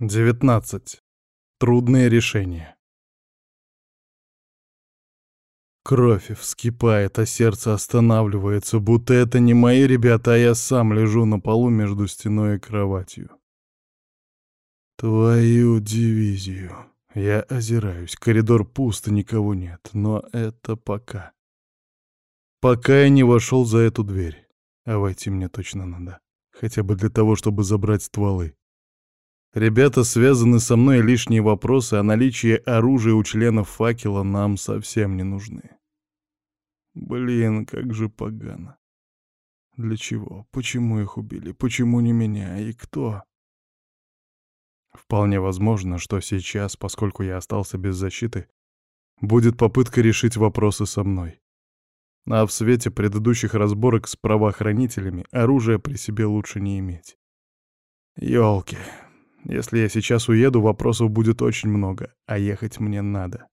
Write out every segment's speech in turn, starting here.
19. Трудные решения. Кровь вскипает, а сердце останавливается, будто это не мои ребята, а я сам лежу на полу между стеной и кроватью. Твою дивизию. Я озираюсь, коридор пуст, никого нет, но это пока. Пока я не вошел за эту дверь. А войти мне точно надо. Хотя бы для того, чтобы забрать стволы. Ребята связаны со мной, лишние вопросы о наличии оружия у членов факела нам совсем не нужны. Блин, как же погано. Для чего? Почему их убили? Почему не меня? И кто? Вполне возможно, что сейчас, поскольку я остался без защиты, будет попытка решить вопросы со мной. А в свете предыдущих разборок с правоохранителями оружие при себе лучше не иметь. Ёлки, если я сейчас уеду, вопросов будет очень много, а ехать мне надо.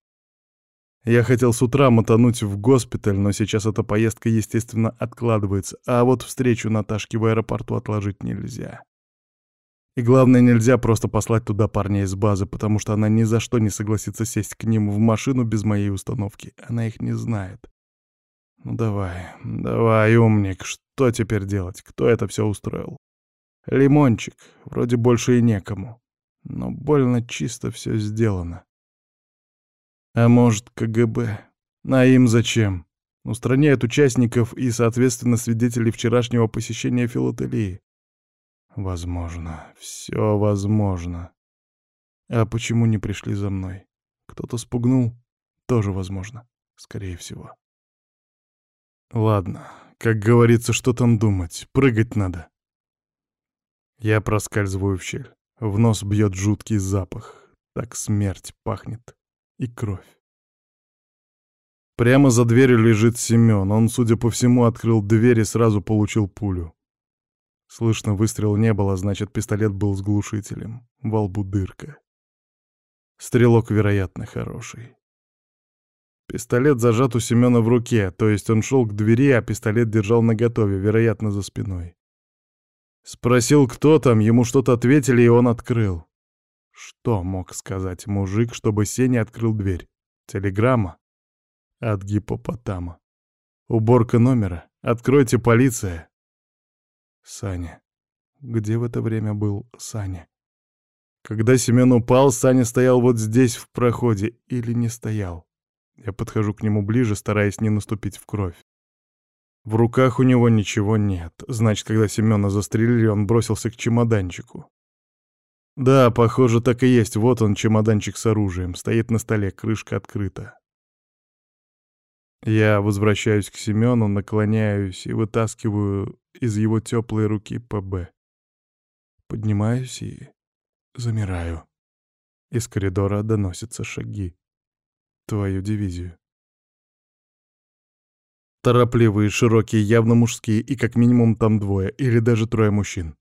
Я хотел с утра мотануть в госпиталь, но сейчас эта поездка, естественно, откладывается, а вот встречу Наташки в аэропорту отложить нельзя. И главное, нельзя просто послать туда парня из базы, потому что она ни за что не согласится сесть к ним в машину без моей установки. Она их не знает. Ну давай, давай, умник, что теперь делать? Кто это все устроил? Лимончик, вроде больше и некому. Но больно чисто все сделано. А может, КГБ? А им зачем? Устраняют участников и, соответственно, свидетелей вчерашнего посещения филателии. Возможно, все возможно. А почему не пришли за мной? Кто-то спугнул? Тоже возможно. Скорее всего. Ладно, как говорится, что там думать? Прыгать надо. Я проскальзываю в щель. В нос бьет жуткий запах. Так смерть пахнет. И кровь. Прямо за дверью лежит Семен. Он, судя по всему, открыл дверь и сразу получил пулю. Слышно, выстрел не было, значит, пистолет был с глушителем. Во лбу дырка. Стрелок, вероятно, хороший. Пистолет зажат у Семена в руке, то есть он шел к двери, а пистолет держал наготове, вероятно, за спиной. Спросил, кто там, ему что-то ответили, и он открыл. Что мог сказать мужик, чтобы Сеня открыл дверь? Телеграмма? От гипопотама. Уборка номера. Откройте, полиция. Саня. Где в это время был Саня? Когда Семен упал, Саня стоял вот здесь, в проходе, или не стоял. Я подхожу к нему ближе, стараясь не наступить в кровь. В руках у него ничего нет. Значит, когда Семёна застрелили, он бросился к чемоданчику. Да, похоже, так и есть. Вот он, чемоданчик с оружием. Стоит на столе, крышка открыта. Я возвращаюсь к Семёну, наклоняюсь и вытаскиваю из его теплой руки ПБ. Поднимаюсь и замираю. Из коридора доносятся шаги. Твою дивизию. Торопливые, широкие, явно мужские, и как минимум там двое, или даже трое мужчин.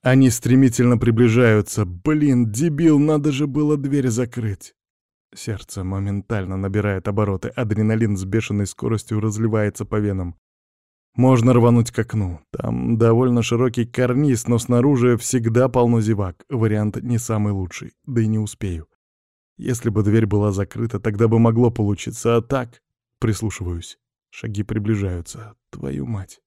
Они стремительно приближаются. Блин, дебил, надо же было дверь закрыть. Сердце моментально набирает обороты, адреналин с бешеной скоростью разливается по венам. Можно рвануть к окну. Там довольно широкий карниз, но снаружи всегда полно зевак. Вариант не самый лучший, да и не успею. Если бы дверь была закрыта, тогда бы могло получиться, а так... Прислушиваюсь. Шаги приближаются. Твою мать.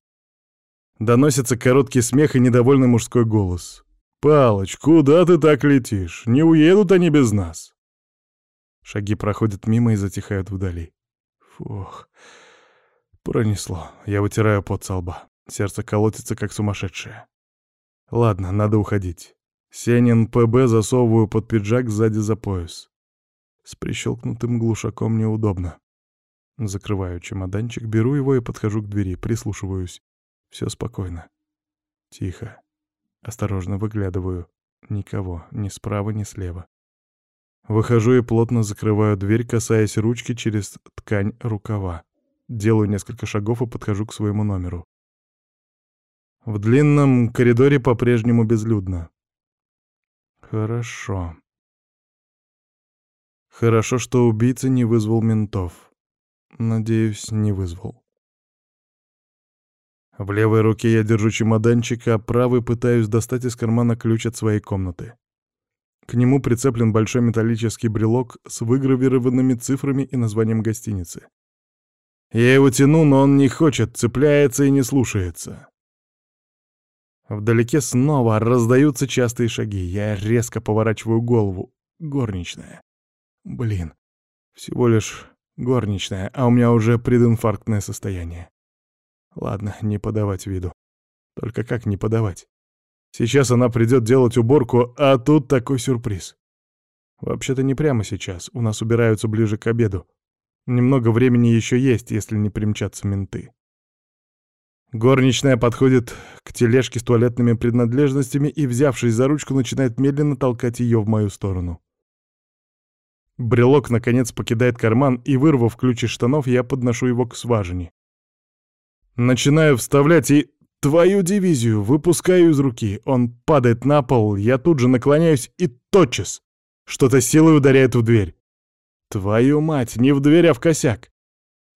Доносится короткий смех и недовольный мужской голос. «Палыч, куда ты так летишь? Не уедут они без нас!» Шаги проходят мимо и затихают вдали. Фух. Пронесло. Я вытираю пот со лба. Сердце колотится, как сумасшедшее. Ладно, надо уходить. Сенин ПБ засовываю под пиджак сзади за пояс. С прищелкнутым глушаком неудобно. Закрываю чемоданчик, беру его и подхожу к двери, прислушиваюсь. Все спокойно. Тихо. Осторожно выглядываю. Никого, ни справа, ни слева. Выхожу и плотно закрываю дверь, касаясь ручки через ткань рукава. Делаю несколько шагов и подхожу к своему номеру. В длинном коридоре по-прежнему безлюдно. Хорошо. Хорошо, что убийца не вызвал ментов. Надеюсь, не вызвал. В левой руке я держу чемоданчик, а правой пытаюсь достать из кармана ключ от своей комнаты. К нему прицеплен большой металлический брелок с выгравированными цифрами и названием гостиницы. Я его тяну, но он не хочет, цепляется и не слушается. Вдалеке снова раздаются частые шаги. Я резко поворачиваю голову. Горничная. Блин, всего лишь горничная, а у меня уже прединфарктное состояние. Ладно, не подавать виду. Только как не подавать? Сейчас она придет делать уборку, а тут такой сюрприз. Вообще-то не прямо сейчас, у нас убираются ближе к обеду. Немного времени еще есть, если не примчатся менты. Горничная подходит к тележке с туалетными принадлежностями и, взявшись за ручку, начинает медленно толкать ее в мою сторону. Брелок, наконец, покидает карман, и, вырвав ключ из штанов, я подношу его к сважине. Начинаю вставлять и... Твою дивизию выпускаю из руки. Он падает на пол, я тут же наклоняюсь и тотчас. Что-то силой ударяет в дверь. Твою мать, не в дверь, а в косяк.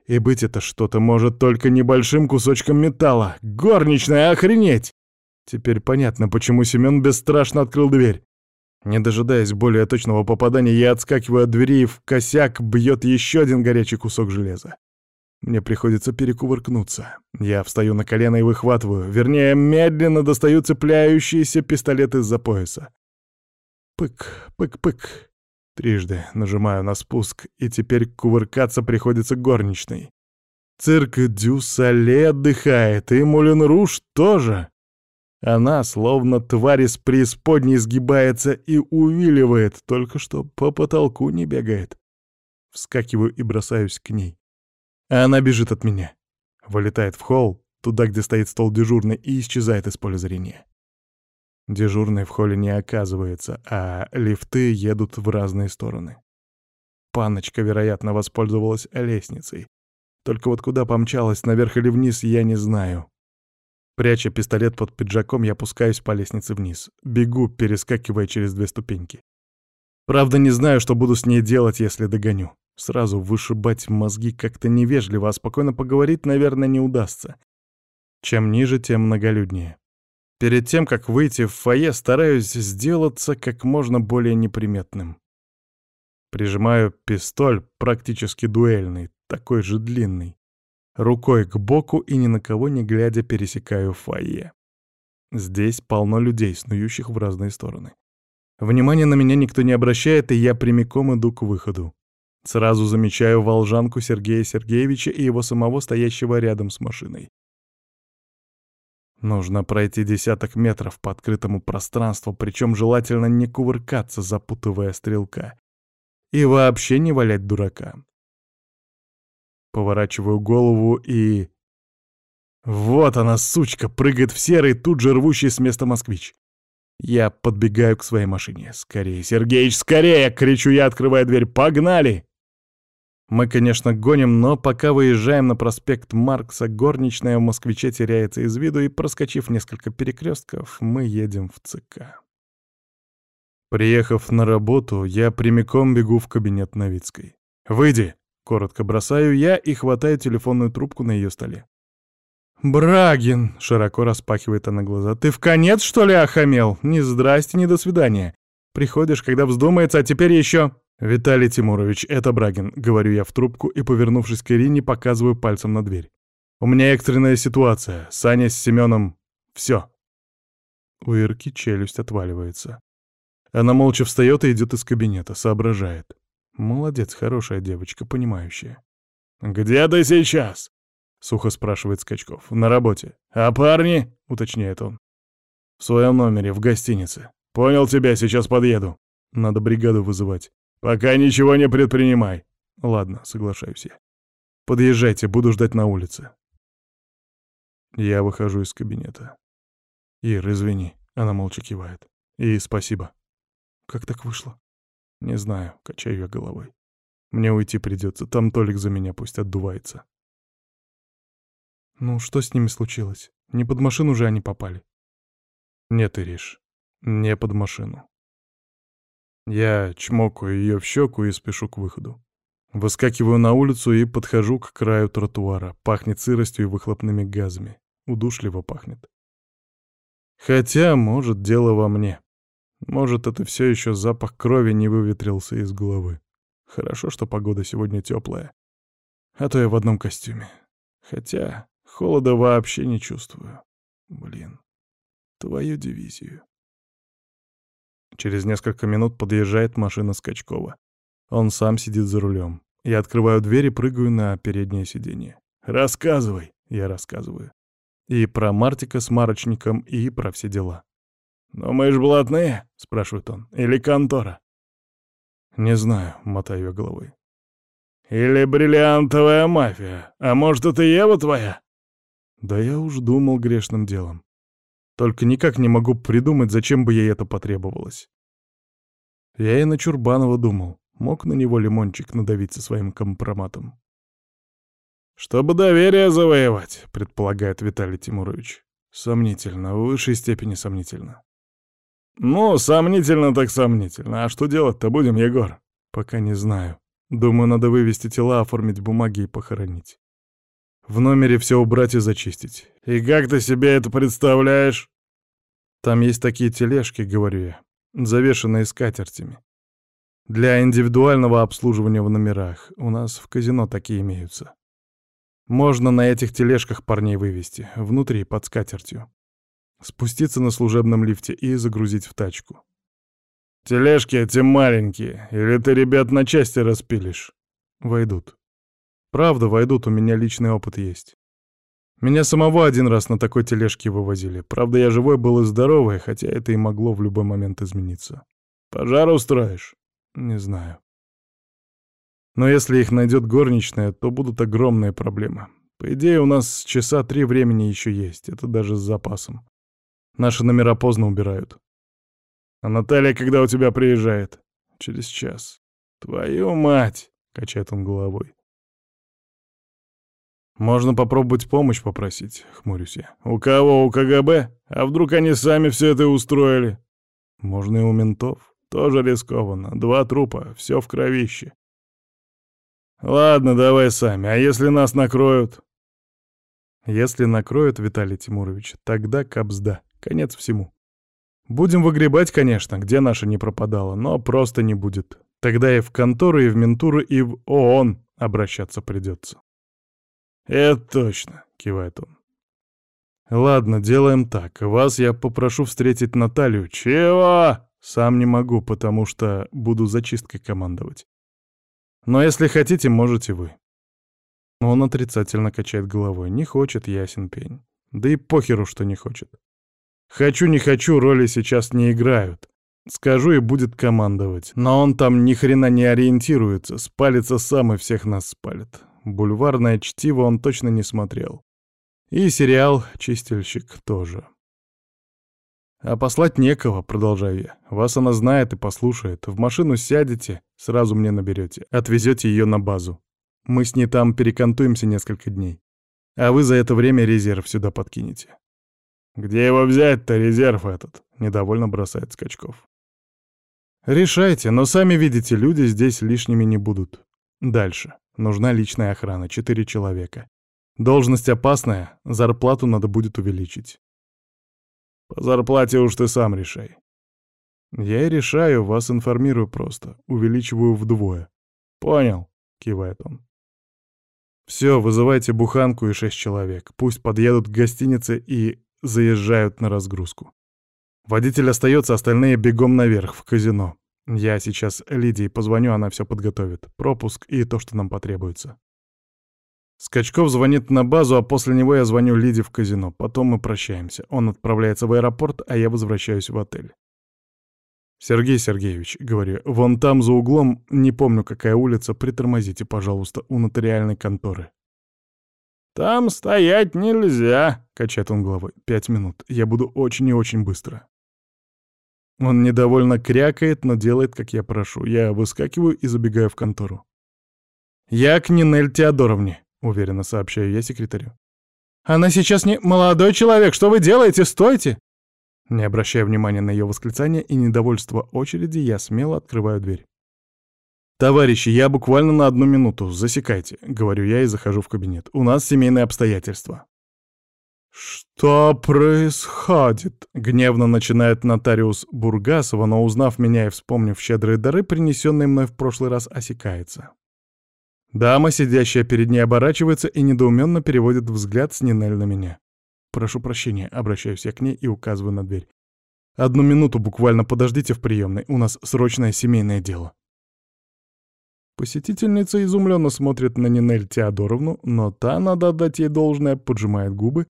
И быть это что-то может только небольшим кусочком металла. Горничная, охренеть! Теперь понятно, почему Семен бесстрашно открыл дверь. Не дожидаясь более точного попадания, я отскакиваю от двери и в косяк бьет еще один горячий кусок железа. Мне приходится перекувыркнуться. Я встаю на колено и выхватываю, вернее, медленно достаю цепляющийся пистолет из-за пояса. Пык, пык-пык. Трижды нажимаю на спуск, и теперь кувыркаться приходится горничной. Цирк Дю Соле отдыхает, и Мулин Руж тоже. Она, словно тварь из преисподней, сгибается и увиливает, только что по потолку не бегает. Вскакиваю и бросаюсь к ней. А она бежит от меня. Вылетает в холл, туда, где стоит стол дежурный, и исчезает из поля зрения. Дежурный в холле не оказывается, а лифты едут в разные стороны. Паночка, вероятно, воспользовалась лестницей. Только вот куда помчалась, наверх или вниз, я не знаю. Пряча пистолет под пиджаком, я опускаюсь по лестнице вниз. Бегу, перескакивая через две ступеньки. Правда, не знаю, что буду с ней делать, если догоню. Сразу вышибать мозги как-то невежливо, а спокойно поговорить, наверное, не удастся. Чем ниже, тем многолюднее. Перед тем, как выйти в фойе, стараюсь сделаться как можно более неприметным. Прижимаю пистоль, практически дуэльный, такой же длинный. Рукой к боку и ни на кого не глядя пересекаю фойе. Здесь полно людей, снующих в разные стороны. Внимания на меня никто не обращает, и я прямиком иду к выходу. Сразу замечаю волжанку Сергея Сергеевича и его самого, стоящего рядом с машиной. Нужно пройти десяток метров по открытому пространству, причем желательно не кувыркаться, запутывая стрелка. И вообще не валять дурака. Поворачиваю голову и... Вот она, сучка, прыгает в серый, тут же рвущий с места москвич. Я подбегаю к своей машине. «Скорее, Сергеич, скорее!» — кричу я, открывая дверь. «Погнали!» Мы, конечно, гоним, но пока выезжаем на проспект Маркса, горничная в москвиче теряется из виду, и, проскочив несколько перекрестков, мы едем в ЦК. Приехав на работу, я прямиком бегу в кабинет Новицкой. «Выйди!» — коротко бросаю я и хватаю телефонную трубку на ее столе. «Брагин!» — широко распахивает она глаза. «Ты в конец, что ли, охамел? Ни здрасте, ни до свидания. Приходишь, когда вздумается, а теперь еще...» «Виталий Тимурович, это Брагин», — говорю я в трубку и, повернувшись к Ирине, показываю пальцем на дверь. «У меня экстренная ситуация. Саня с Семеном... Все». У Ирки челюсть отваливается. Она молча встает и идет из кабинета, соображает. Молодец, хорошая девочка, понимающая. «Где ты сейчас?» — сухо спрашивает Скачков. «На работе». «А парни?» — уточняет он. «В своем номере, в гостинице. Понял тебя, сейчас подъеду. Надо бригаду вызывать. «Пока ничего не предпринимай». «Ладно, соглашаюсь я. Подъезжайте, буду ждать на улице». Я выхожу из кабинета. «Ир, извини», — она молча кивает. «И спасибо». «Как так вышло?» «Не знаю», — качаю я головой. «Мне уйти придется, там Толик за меня пусть отдувается». «Ну, что с ними случилось? Не под машину же они попали?» «Нет, Ириш, не под машину. Я чмокаю ее в щеку и спешу к выходу. Выскакиваю на улицу и подхожу к краю тротуара. Пахнет сыростью и выхлопными газами. Удушливо пахнет. Хотя, может, дело во мне. Может, это все еще запах крови не выветрился из головы. Хорошо, что погода сегодня теплая. А то я в одном костюме. Хотя холода вообще не чувствую. Блин, твою дивизию. Через несколько минут подъезжает машина Скачкова. Он сам сидит за рулем. Я открываю дверь и прыгаю на переднее сиденье. «Рассказывай!» — я рассказываю. И про Мартика с Марочником, и про все дела. «Но мы ж блатные?» — спрашивает он. «Или контора?» «Не знаю», — мотаю я головой. «Или бриллиантовая мафия? А может, это Ева твоя?» «Да я уж думал грешным делом. Только никак не могу придумать, зачем бы ей это потребовалось. Я и на Чурбанова думал. Мог на него лимончик надавить со своим компроматом. «Чтобы доверие завоевать», — предполагает Виталий Тимурович. Сомнительно, в высшей степени сомнительно. «Ну, сомнительно так сомнительно. А что делать-то будем, Егор?» «Пока не знаю. Думаю, надо вывести тела, оформить бумаги и похоронить. В номере все убрать и зачистить. И как ты себе это представляешь?» «Там есть такие тележки, — говорю я, — завешенные скатертями. Для индивидуального обслуживания в номерах. У нас в казино такие имеются. Можно на этих тележках парней вывести, внутри, под скатертью. Спуститься на служебном лифте и загрузить в тачку. «Тележки эти маленькие, или ты ребят на части распилишь?» «Войдут. Правда, войдут, у меня личный опыт есть. Меня самого один раз на такой тележке вывозили. Правда, я живой был и здоровый, хотя это и могло в любой момент измениться. Пожар устроишь?» Не знаю. Но если их найдет горничная, то будут огромные проблемы. По идее, у нас часа три времени еще есть, это даже с запасом. Наши номера поздно убирают. А Наталья когда у тебя приезжает? Через час. Твою мать! Качает он головой. Можно попробовать помощь попросить, хмурюсь я. У кого? У КГБ? А вдруг они сами все это устроили? Можно и у ментов. Тоже рискованно. Два трупа, все в кровище. Ладно, давай сами. А если нас накроют? Если накроют, Виталий Тимурович, тогда капсда. Конец всему. Будем выгребать, конечно, где наша не пропадала, но просто не будет. Тогда и в конторы, и в ментуры, и в ООН обращаться придется. «Это точно», — кивает он. «Ладно, делаем так. Вас я попрошу встретить Наталью». «Чего?» Сам не могу, потому что буду зачисткой командовать. Но если хотите, можете вы. Он отрицательно качает головой. Не хочет, ясен пень. Да и похеру, что не хочет. Хочу, не хочу, роли сейчас не играют. Скажу и будет командовать. Но он там ни хрена не ориентируется, спалится сам и всех нас спалит. Бульварное чтиво он точно не смотрел. И сериал «Чистильщик» тоже. «А послать некого», — продолжаю я. «Вас она знает и послушает. В машину сядете, сразу мне наберете. Отвезете ее на базу. Мы с ней там перекантуемся несколько дней. А вы за это время резерв сюда подкинете». «Где его взять-то, резерв этот?» — недовольно бросает Скачков. «Решайте, но сами видите, люди здесь лишними не будут. Дальше. Нужна личная охрана, четыре человека. Должность опасная, зарплату надо будет увеличить. По зарплате уж ты сам решай. Я и решаю, вас информирую просто. Увеличиваю вдвое. Понял, кивает он. Все, вызывайте буханку и шесть человек. Пусть подъедут к гостинице и заезжают на разгрузку. Водитель остается, остальные бегом наверх, в казино. Я сейчас Лидии позвоню, она все подготовит. Пропуск и то, что нам потребуется. Скачков звонит на базу, а после него я звоню Лиде в казино. Потом мы прощаемся. Он отправляется в аэропорт, а я возвращаюсь в отель. «Сергей Сергеевич», — говорю, — «вон там за углом, не помню, какая улица, притормозите, пожалуйста, у нотариальной конторы». «Там стоять нельзя», — качает он головой. «Пять минут. Я буду очень и очень быстро». Он недовольно крякает, но делает, как я прошу. Я выскакиваю и забегаю в контору. «Я к Нинель Теодоровне», — уверенно сообщаю я секретарю. «Она сейчас не... Молодой человек, что вы делаете? Стойте!» Не обращая внимания на ее восклицание и недовольство очереди, я смело открываю дверь. «Товарищи, я буквально на одну минуту, засекайте», — говорю я и захожу в кабинет. «У нас семейные обстоятельства». «Что происходит?» — гневно начинает нотариус Бургасова, но, узнав меня и вспомнив щедрые дары, принесенные мной в прошлый раз, осекается. Дама, сидящая перед ней, оборачивается и недоуменно переводит взгляд с Нинель на меня. «Прошу прощения», — обращаюсь я к ней и указываю на дверь. «Одну минуту буквально подождите в приемной, у нас срочное семейное дело». Посетительница изумленно смотрит на Нинель Теодоровну, но та, надо отдать ей должное, поджимает губы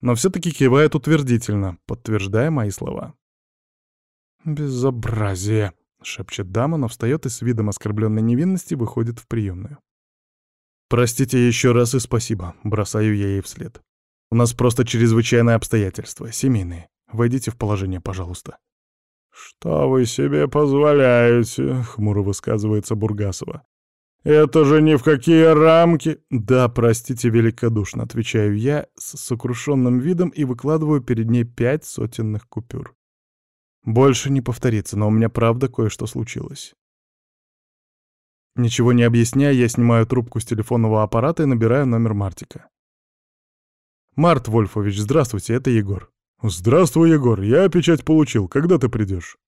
но все-таки кивает утвердительно, подтверждая мои слова. «Безобразие!» — шепчет дама, но встает и с видом оскорбленной невинности выходит в приемную. «Простите еще раз и спасибо», — бросаю я ей вслед. «У нас просто чрезвычайные обстоятельства, семейные. Войдите в положение, пожалуйста». «Что вы себе позволяете?» — хмуро высказывается Бургасова. «Это же ни в какие рамки!» «Да, простите великодушно», — отвечаю я с сокрушенным видом и выкладываю перед ней пять сотенных купюр. Больше не повторится, но у меня правда кое-что случилось. Ничего не объясняя, я снимаю трубку с телефонного аппарата и набираю номер Мартика. «Март Вольфович, здравствуйте, это Егор». «Здравствуй, Егор, я печать получил. Когда ты придешь?»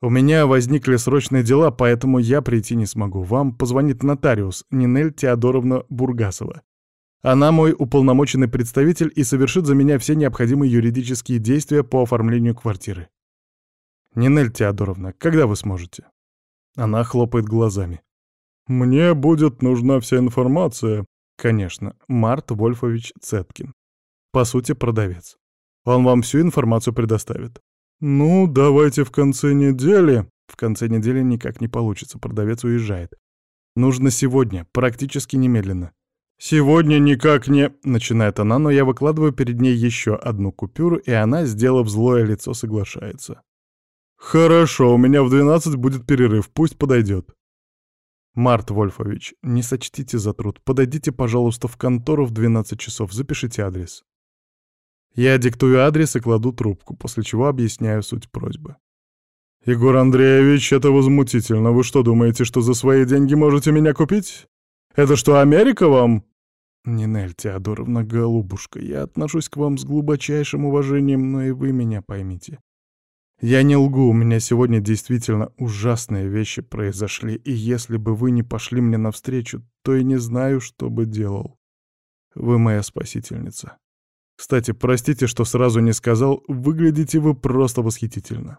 У меня возникли срочные дела, поэтому я прийти не смогу. Вам позвонит нотариус Нинель Теодоровна Бургасова. Она мой уполномоченный представитель и совершит за меня все необходимые юридические действия по оформлению квартиры. Нинель Теодоровна, когда вы сможете? Она хлопает глазами. Мне будет нужна вся информация. Конечно, Март Вольфович Цеткин. По сути, продавец. Он вам всю информацию предоставит. «Ну, давайте в конце недели». В конце недели никак не получится, продавец уезжает. Нужно сегодня, практически немедленно. «Сегодня никак не...» — начинает она, но я выкладываю перед ней еще одну купюру, и она, сделав злое лицо, соглашается. «Хорошо, у меня в двенадцать будет перерыв, пусть подойдет». «Март Вольфович, не сочтите за труд. Подойдите, пожалуйста, в контору в двенадцать часов, запишите адрес». Я диктую адрес и кладу трубку, после чего объясняю суть просьбы. «Егор Андреевич, это возмутительно. Вы что, думаете, что за свои деньги можете меня купить? Это что, Америка вам?» «Нинель Теодоровна, голубушка, я отношусь к вам с глубочайшим уважением, но и вы меня поймите. Я не лгу, у меня сегодня действительно ужасные вещи произошли, и если бы вы не пошли мне навстречу, то и не знаю, что бы делал. Вы моя спасительница. Кстати, простите, что сразу не сказал, выглядите вы просто восхитительно.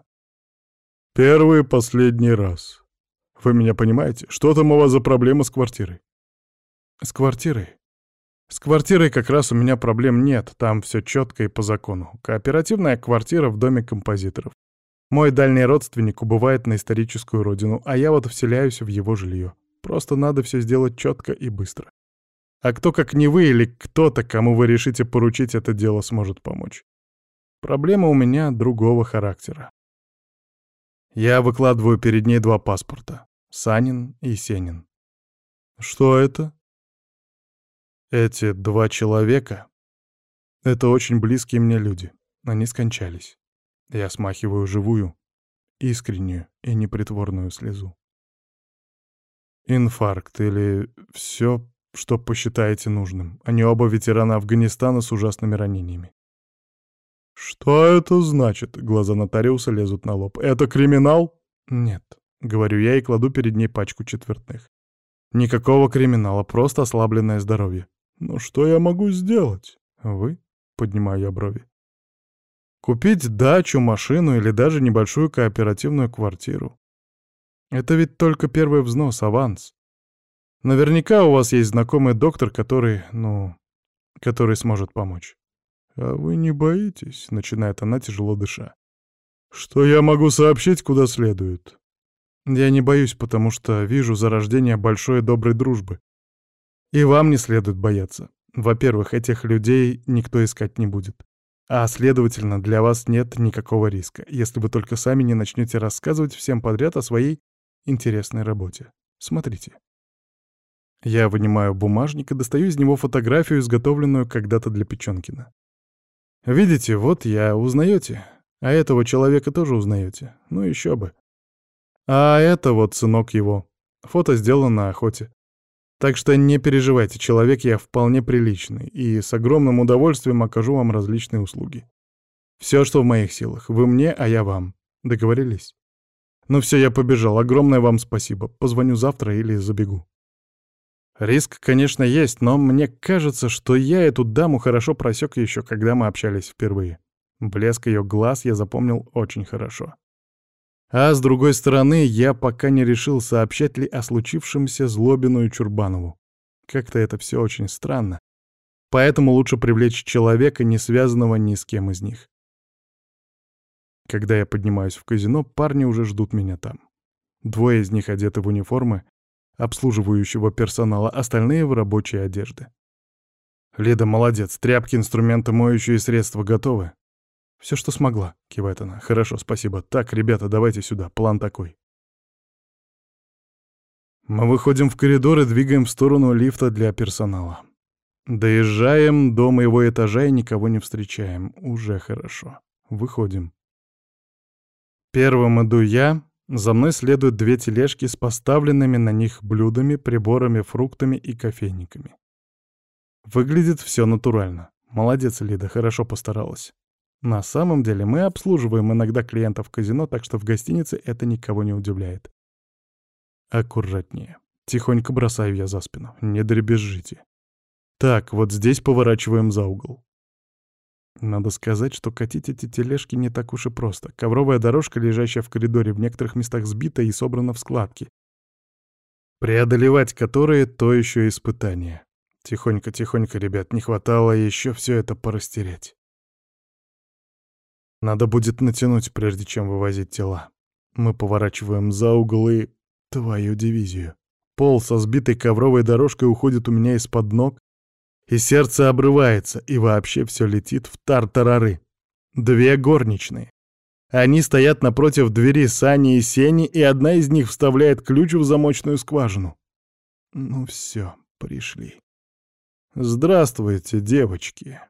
Первый и последний раз. Вы меня понимаете? Что там у вас за проблема с квартирой? С квартирой? С квартирой как раз у меня проблем нет, там все четко и по закону. Кооперативная квартира в доме композиторов. Мой дальний родственник убывает на историческую родину, а я вот вселяюсь в его жилье. Просто надо все сделать четко и быстро. А кто, как не вы или кто-то, кому вы решите поручить это дело, сможет помочь? Проблема у меня другого характера. Я выкладываю перед ней два паспорта. Санин и Сенин. Что это? Эти два человека — это очень близкие мне люди. Они скончались. Я смахиваю живую, искреннюю и непритворную слезу. Инфаркт или все что посчитаете нужным. Они оба ветераны Афганистана с ужасными ранениями. «Что это значит?» — глаза нотариуса лезут на лоб. «Это криминал?» «Нет», — говорю я и кладу перед ней пачку четвертных. «Никакого криминала, просто ослабленное здоровье». «Но что я могу сделать?» «Вы?» — поднимаю я брови. «Купить дачу, машину или даже небольшую кооперативную квартиру. Это ведь только первый взнос, аванс. Наверняка у вас есть знакомый доктор, который, ну, который сможет помочь. А вы не боитесь, начинает она тяжело дыша. Что я могу сообщить куда следует? Я не боюсь, потому что вижу зарождение большой доброй дружбы. И вам не следует бояться. Во-первых, этих людей никто искать не будет. А, следовательно, для вас нет никакого риска, если вы только сами не начнете рассказывать всем подряд о своей интересной работе. Смотрите. Я вынимаю бумажник и достаю из него фотографию, изготовленную когда-то для Печенкина. Видите, вот я, узнаете? А этого человека тоже узнаете? Ну еще бы. А это вот сынок его. Фото сделано на охоте. Так что не переживайте, человек я вполне приличный и с огромным удовольствием окажу вам различные услуги. Все, что в моих силах. Вы мне, а я вам. Договорились? Ну все, я побежал. Огромное вам спасибо. Позвоню завтра или забегу. Риск, конечно, есть, но мне кажется, что я эту даму хорошо просек еще, когда мы общались впервые. Блеск ее глаз я запомнил очень хорошо. А с другой стороны, я пока не решил, сообщать ли о случившемся Злобину и Чурбанову. Как-то это все очень странно. Поэтому лучше привлечь человека, не связанного ни с кем из них. Когда я поднимаюсь в казино, парни уже ждут меня там. Двое из них одеты в униформы обслуживающего персонала, остальные — в рабочей одежде. «Лида, молодец, тряпки, инструменты, моющие средства готовы?» «Все, что смогла», — кивает она. «Хорошо, спасибо. Так, ребята, давайте сюда. План такой». Мы выходим в коридор и двигаем в сторону лифта для персонала. Доезжаем до моего этажа и никого не встречаем. Уже хорошо. Выходим. Первым иду я, за мной следуют две тележки с поставленными на них блюдами, приборами, фруктами и кофейниками. Выглядит все натурально. Молодец, Лида, хорошо постаралась. На самом деле мы обслуживаем иногда клиентов казино, так что в гостинице это никого не удивляет. Аккуратнее. Тихонько бросаю я за спину. Не дребезжите. Так, вот здесь поворачиваем за угол. Надо сказать, что катить эти тележки не так уж и просто. Ковровая дорожка, лежащая в коридоре, в некоторых местах сбита и собрана в складки. Преодолевать которые — то еще испытание. Тихонько-тихонько, ребят, не хватало еще все это порастереть. Надо будет натянуть, прежде чем вывозить тела. Мы поворачиваем за угол и... Твою дивизию. Пол со сбитой ковровой дорожкой уходит у меня из-под ног, и сердце обрывается, и вообще все летит в тартарары. Две горничные. Они стоят напротив двери Сани и Сени, и одна из них вставляет ключ в замочную скважину. Ну все, пришли. Здравствуйте, девочки.